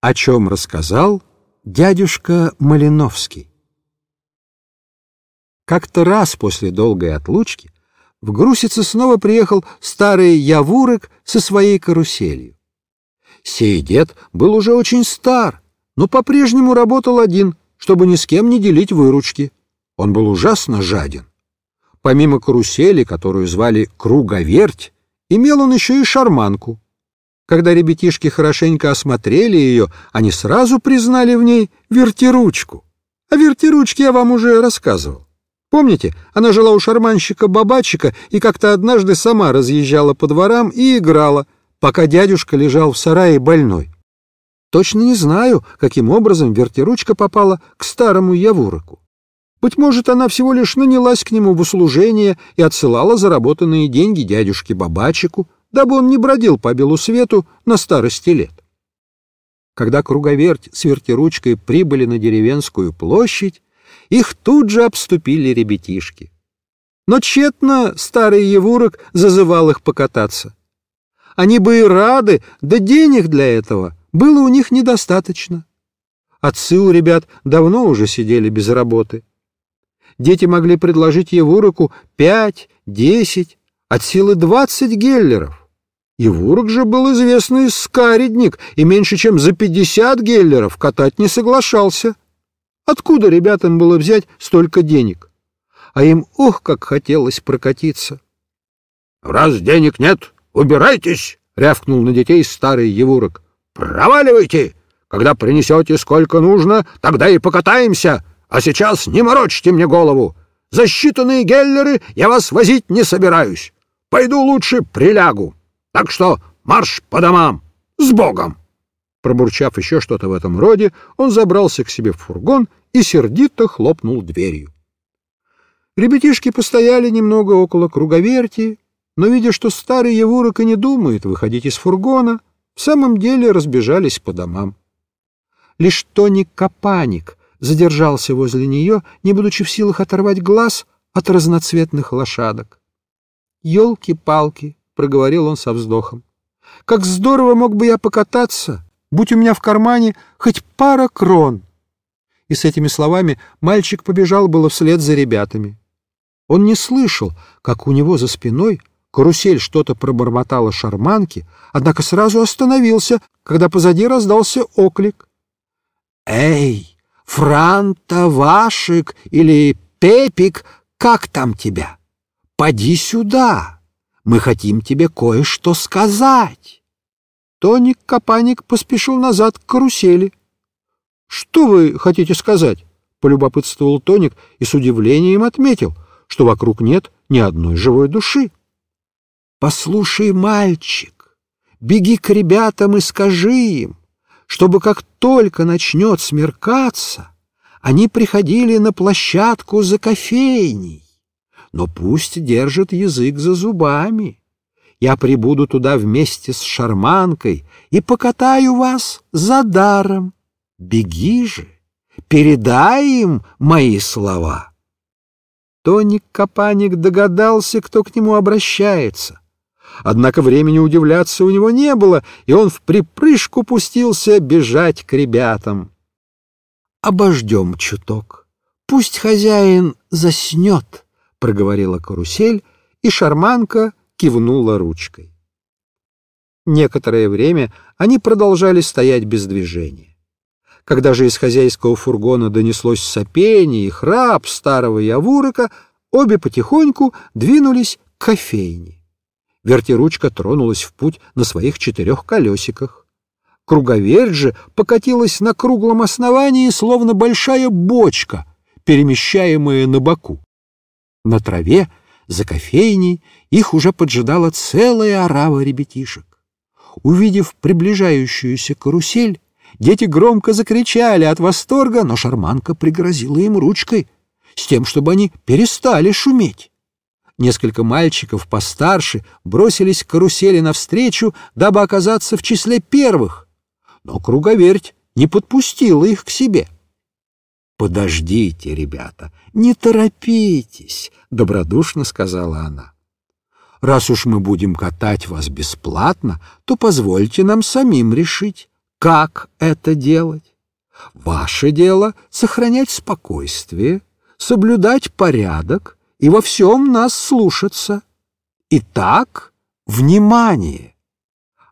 О чем рассказал дядюшка Малиновский. Как-то раз после долгой отлучки в Грусице снова приехал старый Явурок со своей каруселью. Сей дед был уже очень стар, но по-прежнему работал один, чтобы ни с кем не делить выручки. Он был ужасно жаден. Помимо карусели, которую звали «Круговерть», имел он еще и шарманку — когда ребятишки хорошенько осмотрели ее, они сразу признали в ней вертиручку. О вертиручке я вам уже рассказывал. Помните, она жила у шарманщика-бабачика и как-то однажды сама разъезжала по дворам и играла, пока дядюшка лежал в сарае больной. Точно не знаю, каким образом вертиручка попала к старому Явуроку. Быть может, она всего лишь нанялась к нему в услужение и отсылала заработанные деньги дядюшке-бабачику, дабы он не бродил по белу свету на старости лет. Когда круговерть с вертиручкой прибыли на деревенскую площадь, их тут же обступили ребятишки. Но тщетно старый Евурок зазывал их покататься. Они бы и рады, да денег для этого было у них недостаточно. Отцы у ребят давно уже сидели без работы. Дети могли предложить Евуроку пять, десять, от силы двадцать геллеров. И Вурок же был известный скаредник, и меньше чем за пятьдесят геллеров катать не соглашался. Откуда ребятам было взять столько денег? А им, ох, как хотелось прокатиться. — Раз денег нет, убирайтесь! — рявкнул на детей старый Евурок. — Проваливайте! Когда принесете сколько нужно, тогда и покатаемся, а сейчас не морочьте мне голову. За считанные геллеры я вас возить не собираюсь. Пойду лучше прилягу. Так что марш по домам! С Богом!» Пробурчав еще что-то в этом роде, он забрался к себе в фургон и сердито хлопнул дверью. Ребятишки постояли немного около круговерти, но, видя, что старый Евурок и не думает выходить из фургона, в самом деле разбежались по домам. Лишь Тоник Капаник задержался возле нее, не будучи в силах оторвать глаз от разноцветных лошадок. «Елки-палки!» — проговорил он со вздохом. «Как здорово мог бы я покататься, будь у меня в кармане хоть пара крон!» И с этими словами мальчик побежал было вслед за ребятами. Он не слышал, как у него за спиной карусель что-то пробормотала шарманки, однако сразу остановился, когда позади раздался оклик. «Эй, Франта, Вашик или Пепик, как там тебя?» Поди сюда, мы хотим тебе кое-что сказать. Тоник Капаник поспешил назад к карусели. — Что вы хотите сказать? — полюбопытствовал Тоник и с удивлением отметил, что вокруг нет ни одной живой души. — Послушай, мальчик, беги к ребятам и скажи им, чтобы как только начнет смеркаться, они приходили на площадку за кофейней но пусть держит язык за зубами. Я прибуду туда вместе с шарманкой и покатаю вас за даром. Беги же, передай им мои слова. Тоник Капаник догадался, кто к нему обращается. Однако времени удивляться у него не было, и он в припрыжку пустился бежать к ребятам. «Обождем чуток. Пусть хозяин заснет», — проговорила карусель, и шарманка кивнула ручкой. Некоторое время они продолжали стоять без движения. Когда же из хозяйского фургона донеслось сопение и храп старого явурика, обе потихоньку двинулись к кофейне. Вертиручка тронулась в путь на своих четырех колесиках. Круговерть же покатилась на круглом основании, словно большая бочка, перемещаемая на боку. На траве, за кофейней, их уже поджидала целая орава ребятишек. Увидев приближающуюся карусель, дети громко закричали от восторга, но шарманка пригрозила им ручкой, с тем, чтобы они перестали шуметь. Несколько мальчиков постарше бросились к карусели навстречу, дабы оказаться в числе первых, но круговерть не подпустила их к себе. «Подождите, ребята, не торопитесь», — добродушно сказала она. «Раз уж мы будем катать вас бесплатно, то позвольте нам самим решить, как это делать. Ваше дело — сохранять спокойствие, соблюдать порядок и во всем нас слушаться. Итак, внимание!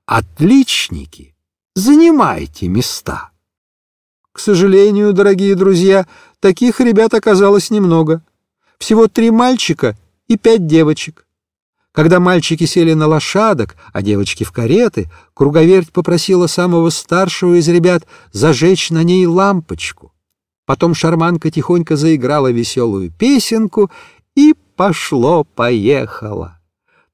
Отличники, занимайте места. К сожалению, дорогие друзья, таких ребят оказалось немного. Всего три мальчика и пять девочек. Когда мальчики сели на лошадок, а девочки в кареты, круговерть попросила самого старшего из ребят зажечь на ней лампочку. Потом шарманка тихонько заиграла веселую песенку, и пошло-поехало.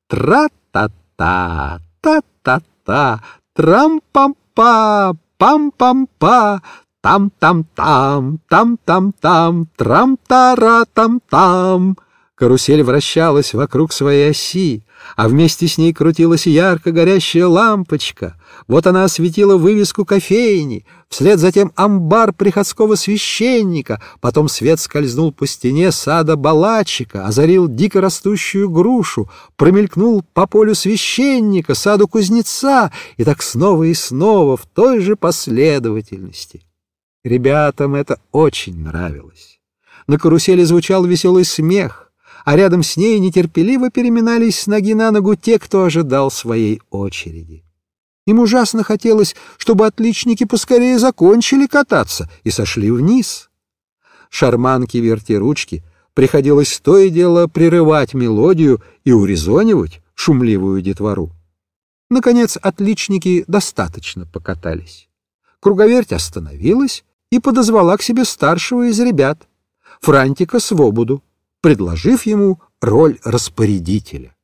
Тра-та-та, та-та-та, трам-пам-па, пам-пам-па, там-там-там, там-там-там, трам-тара-там-там. Карусель вращалась вокруг своей оси, а вместе с ней крутилась ярко горящая лампочка. Вот она осветила вывеску кофейни, вслед затем амбар приходского священника, потом свет скользнул по стене сада балачика, озарил дико растущую грушу, промелькнул по полю священника, саду кузнеца, и так снова и снова в той же последовательности. Ребятам это очень нравилось. На карусели звучал веселый смех, а рядом с ней нетерпеливо переминались с ноги на ногу те, кто ожидал своей очереди. Им ужасно хотелось, чтобы отличники поскорее закончили кататься и сошли вниз. Шарманки-вертиручки приходилось то и дело прерывать мелодию и урезонивать шумливую детвору. Наконец отличники достаточно покатались. Круговерть остановилась и подозвала к себе старшего из ребят, Франтика Свободу предложив ему роль распорядителя.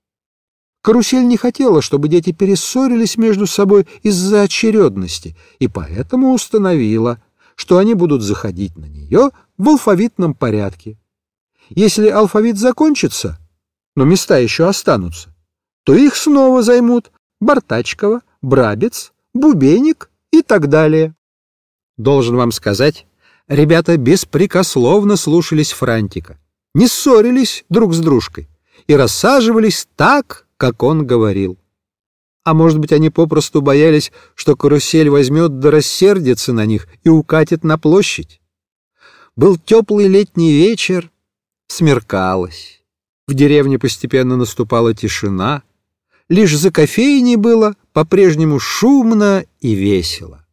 Карусель не хотела, чтобы дети перессорились между собой из-за очередности, и поэтому установила, что они будут заходить на нее в алфавитном порядке. Если алфавит закончится, но места еще останутся, то их снова займут Бартачкова, Брабец, Бубеник и так далее. Должен вам сказать, ребята беспрекословно слушались Франтика не ссорились друг с дружкой и рассаживались так, как он говорил. А может быть, они попросту боялись, что карусель возьмет да рассердится на них и укатит на площадь. Был теплый летний вечер, смеркалось. В деревне постепенно наступала тишина. Лишь за кофейней было по-прежнему шумно и весело.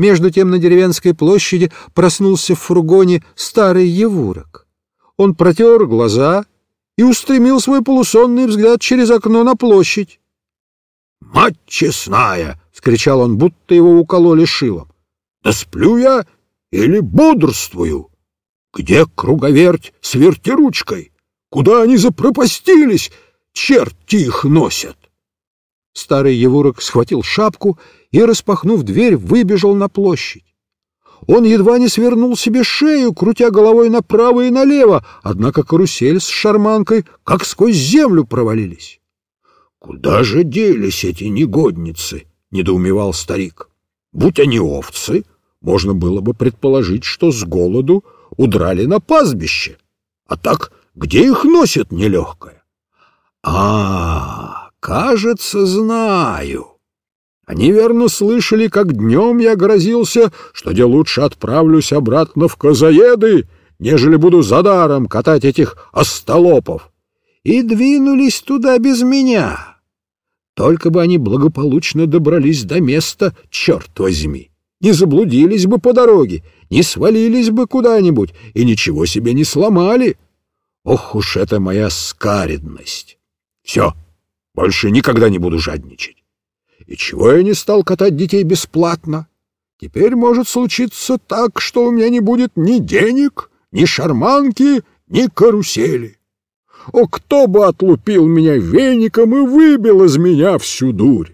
Между тем на деревенской площади проснулся в фургоне старый Евурок. Он протер глаза и устремил свой полусонный взгляд через окно на площадь. «Мать честная!» — скричал он, будто его укололи шилом. «Да сплю я или бодрствую? Где круговерть с вертиручкой? Куда они запропастились? Черти их носят!» Старый Евурок схватил шапку распахнув дверь, выбежал на площадь. Он едва не свернул себе шею, крутя головой направо и налево, однако карусель с шарманкой как сквозь землю провалились. — Куда же делись эти негодницы? — недоумевал старик. — Будь они овцы, можно было бы предположить, что с голоду удрали на пастбище. А так где их носит нелегкое? — А, кажется, знаю. Они верно слышали, как днем я грозился, что я лучше отправлюсь обратно в Козаеды, нежели буду за даром катать этих остолопов. И двинулись туда без меня. Только бы они благополучно добрались до места, черт возьми. Не заблудились бы по дороге, не свалились бы куда-нибудь и ничего себе не сломали. Ох уж это моя скаредность! Все, больше никогда не буду жадничать. И чего я не стал катать детей бесплатно? Теперь может случиться так, что у меня не будет ни денег, ни шарманки, ни карусели. О, кто бы отлупил меня веником и выбил из меня всю дурь!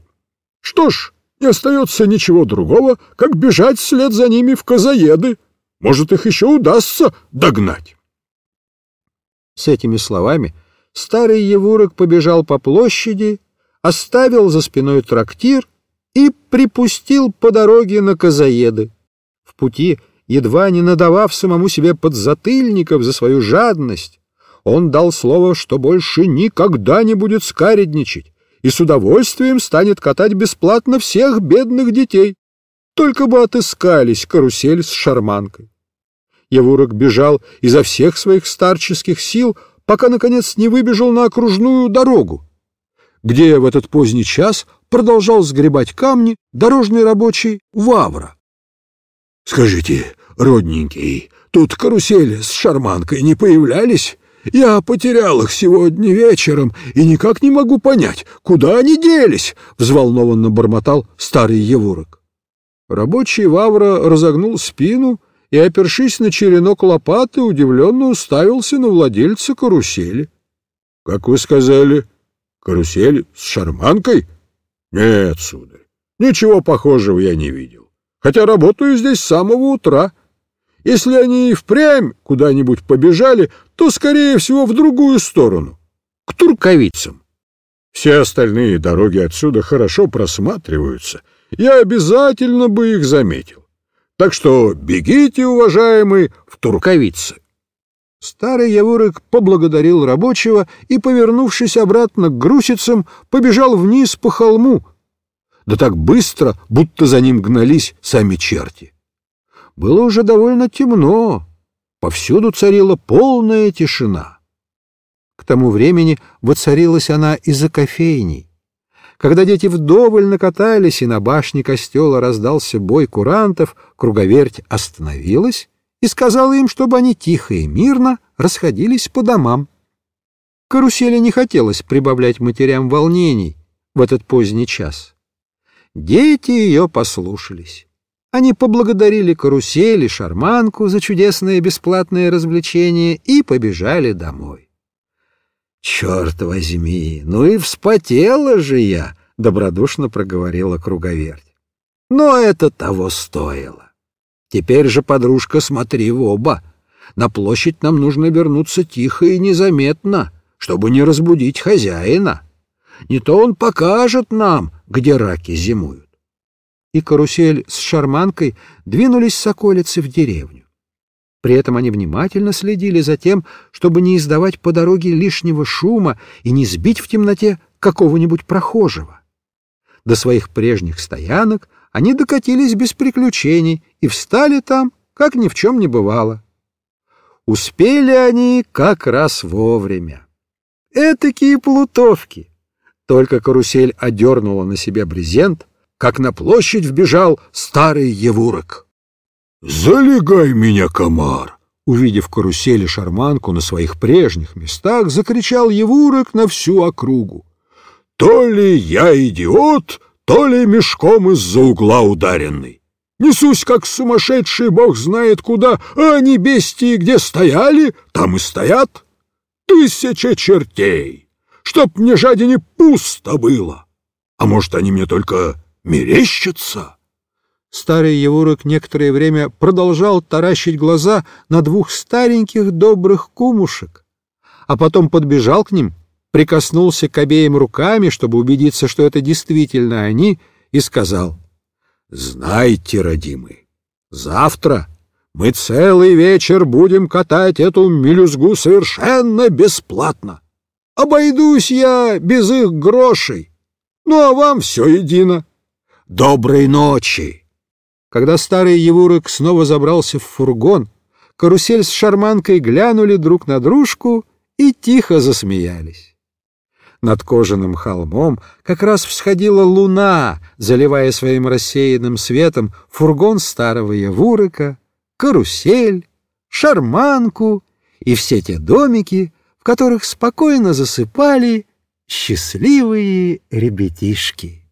Что ж, не остается ничего другого, как бежать вслед за ними в козаеды. Может, их еще удастся догнать. С этими словами старый Евурок побежал по площади оставил за спиной трактир и припустил по дороге на Казаеды. В пути, едва не надавав самому себе подзатыльников за свою жадность, он дал слово, что больше никогда не будет скаредничать и с удовольствием станет катать бесплатно всех бедных детей. Только бы отыскались карусель с шарманкой. Явурок бежал изо всех своих старческих сил, пока, наконец, не выбежал на окружную дорогу, где в этот поздний час продолжал сгребать камни дорожный рабочий Вавра. — Скажите, родненький, тут карусели с шарманкой не появлялись? Я потерял их сегодня вечером и никак не могу понять, куда они делись, — взволнованно бормотал старый Евурок. Рабочий Вавра разогнул спину и, опершись на черенок лопаты, удивленно уставился на владельца карусели. — Как вы сказали, карусель с шарманкой? — Нет, сударь, ничего похожего я не видел, хотя работаю здесь с самого утра. Если они и впрямь куда-нибудь побежали, то, скорее всего, в другую сторону, к турковицам. Все остальные дороги отсюда хорошо просматриваются, я обязательно бы их заметил. Так что бегите, уважаемый, в Турковице. Старый Яворок поблагодарил рабочего и, повернувшись обратно к грусицам, побежал вниз по холму, да так быстро, будто за ним гнались сами черти. Было уже довольно темно, повсюду царила полная тишина. К тому времени воцарилась она и за кофейней. Когда дети вдоволь накатались, и на башне костела раздался бой курантов, круговерть остановилась и сказала им, чтобы они тихо и мирно расходились по домам. Карусели не хотелось прибавлять матерям волнений в этот поздний час. Дети ее послушались. Они поблагодарили карусели, шарманку за чудесное бесплатное развлечение и побежали домой. «Черт возьми, ну и вспотела же я!» — добродушно проговорила круговерть. «Но это того стоило. Теперь же, подружка, смотри в оба. На площадь нам нужно вернуться тихо и незаметно, чтобы не разбудить хозяина. Не то он покажет нам, где раки зимуют». И карусель с шарманкой двинулись с околицы в деревню. При этом они внимательно следили за тем, чтобы не издавать по дороге лишнего шума и не сбить в темноте какого-нибудь прохожего. До своих прежних стоянок они докатились без приключений и встали там, как ни в чем не бывало. Успели они как раз вовремя. Этакие плутовки! Только карусель одернула на себе брезент, как на площадь вбежал старый Евурок. «Залегай меня, комар!» Увидев карусели шарманку на своих прежних местах, закричал Евурок на всю округу. «То ли я идиот, то ли мешком из-за угла ударенный. Несусь, как сумасшедший, бог знает куда, а они, бестии, где стояли, там и стоят. Тысяча чертей! Чтоб мне жадине пусто было! А может, они мне только мерещатся?» Старый Евурок некоторое время продолжал таращить глаза на двух стареньких добрых кумушек, а потом подбежал к ним, прикоснулся к обеим руками, чтобы убедиться, что это действительно они, и сказал, «Знайте, родимый, завтра мы целый вечер будем катать эту мелюзгу совершенно бесплатно. Обойдусь я без их грошей, ну а вам все едино. Доброй ночи!» Когда старый Евурок снова забрался в фургон, карусель с шарманкой глянули друг на дружку и тихо засмеялись. Над кожаным холмом как раз всходила луна, заливая своим рассеянным светом фургон старого Евурика, карусель, шарманку и все те домики, в которых спокойно засыпали счастливые ребятишки.